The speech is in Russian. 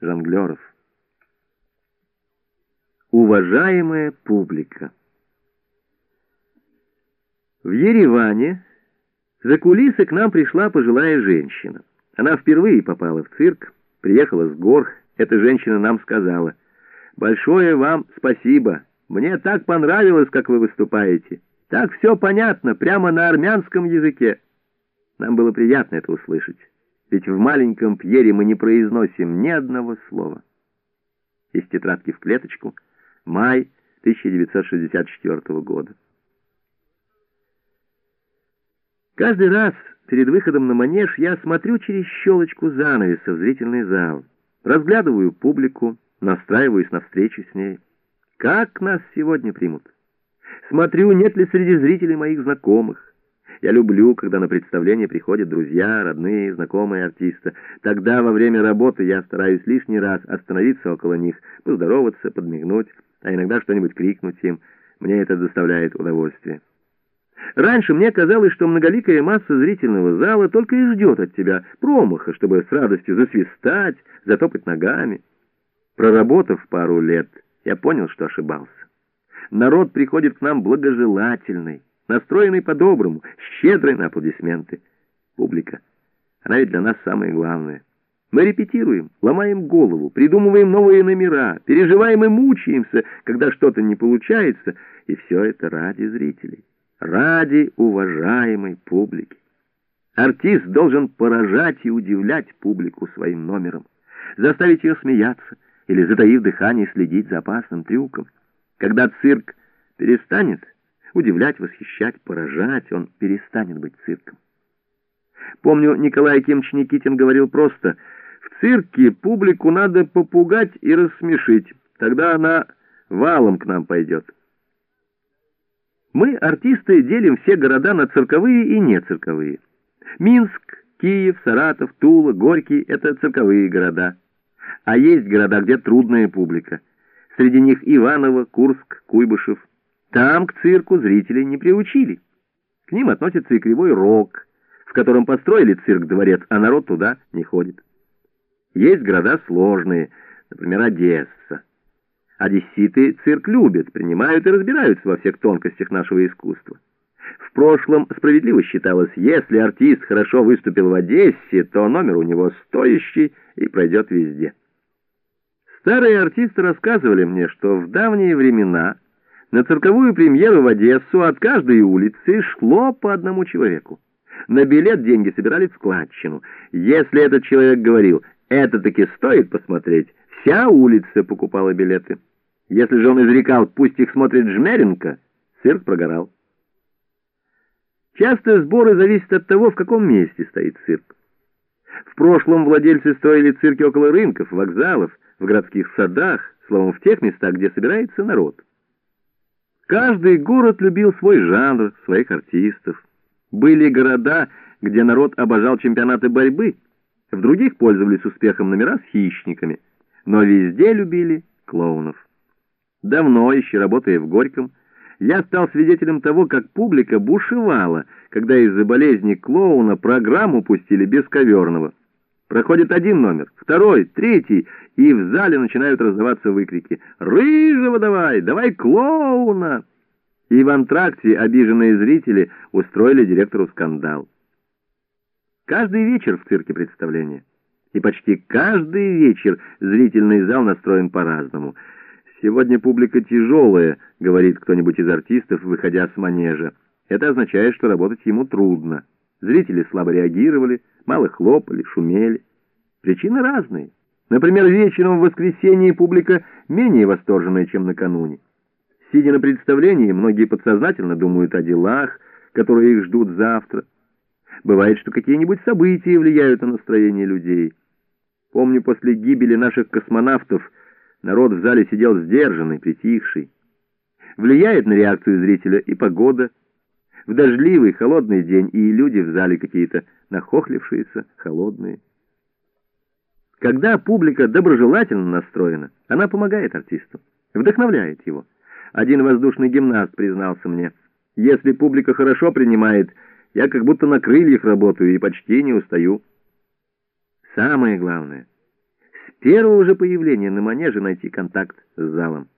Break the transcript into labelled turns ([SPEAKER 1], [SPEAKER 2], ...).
[SPEAKER 1] жонглеров. Уважаемая публика! В Ереване за кулисы к нам пришла пожилая женщина. Она впервые попала в цирк, приехала с гор. Эта женщина нам сказала, «Большое вам спасибо. Мне так понравилось, как вы выступаете. Так все понятно, прямо на армянском языке». Нам было приятно это услышать, ведь в маленьком Пьере мы не произносим ни одного слова. Из тетрадки в клеточку, май 1964 года. Каждый раз перед выходом на манеж я смотрю через щелочку занавеса в зрительный зал, разглядываю публику, настраиваюсь на встречу с ней. Как нас сегодня примут? Смотрю, нет ли среди зрителей моих знакомых. Я люблю, когда на представление приходят друзья, родные, знакомые артиста. Тогда во время работы я стараюсь лишний раз остановиться около них, поздороваться, подмигнуть, а иногда что-нибудь крикнуть им. Мне это доставляет удовольствие. Раньше мне казалось, что многоликая масса зрительного зала только и ждет от тебя промаха, чтобы с радостью засвистать, затопать ногами. Проработав пару лет, я понял, что ошибался. Народ приходит к нам благожелательный, настроенный по-доброму, щедрый на аплодисменты. Публика. Она ведь для нас самое главное. Мы репетируем, ломаем голову, придумываем новые номера, переживаем и мучаемся, когда что-то не получается, и все это ради зрителей, ради уважаемой публики. Артист должен поражать и удивлять публику своим номером, заставить ее смеяться или, затаив дыхание, следить за опасным трюком. Когда цирк перестанет удивлять, восхищать, поражать, он перестанет быть цирком. Помню, Николай Акимович Никитин говорил просто, в цирке публику надо попугать и рассмешить, тогда она валом к нам пойдет. Мы, артисты, делим все города на цирковые и нецирковые. Минск, Киев, Саратов, Тула, Горький — это цирковые города. А есть города, где трудная публика. Среди них Иваново, Курск, Куйбышев. Там к цирку зрителей не приучили. К ним относится и Кривой Рог, в котором построили цирк-дворец, а народ туда не ходит. Есть города сложные, например, Одесса. Одесситы цирк любят, принимают и разбираются во всех тонкостях нашего искусства. В прошлом справедливо считалось, если артист хорошо выступил в Одессе, то номер у него стоящий и пройдет везде. Старые артисты рассказывали мне, что в давние времена на цирковую премьеру в Одессу от каждой улицы шло по одному человеку. На билет деньги собирали в складчину. Если этот человек говорил «это таки стоит посмотреть», вся улица покупала билеты. Если же он изрекал «пусть их смотрит Жмеренко», цирк прогорал. Часто сборы зависят от того, в каком месте стоит цирк. В прошлом владельцы строили цирки около рынков, вокзалов, в городских садах, словом, в тех местах, где собирается народ. Каждый город любил свой жанр, своих артистов. Были города, где народ обожал чемпионаты борьбы, в других пользовались успехом номера с хищниками, но везде любили клоунов. Давно, еще работая в Горьком, я стал свидетелем того, как публика бушевала, когда из-за болезни клоуна программу пустили без коверного. Проходит один номер, второй, третий, и в зале начинают раздаваться выкрики «Рыжего давай! Давай клоуна!» И в антракте обиженные зрители устроили директору скандал. Каждый вечер в цирке представление. И почти каждый вечер зрительный зал настроен по-разному. «Сегодня публика тяжелая», — говорит кто-нибудь из артистов, выходя с манежа. Это означает, что работать ему трудно. Зрители слабо реагировали, мало хлопали, шумели. Причины разные. Например, вечером в воскресенье публика менее восторженная, чем накануне. Сидя на представлении, многие подсознательно думают о делах, которые их ждут завтра. Бывает, что какие-нибудь события влияют на настроение людей. Помню, после гибели наших космонавтов народ в зале сидел сдержанный, притихший. Влияет на реакцию зрителя и погода, в дождливый, холодный день, и люди в зале какие-то нахохлившиеся, холодные. Когда публика доброжелательно настроена, она помогает артисту, вдохновляет его. Один воздушный гимнаст признался мне, если публика хорошо принимает, я как будто на крыльях работаю и почти не устаю. Самое главное, с первого же появления на манеже найти контакт с залом.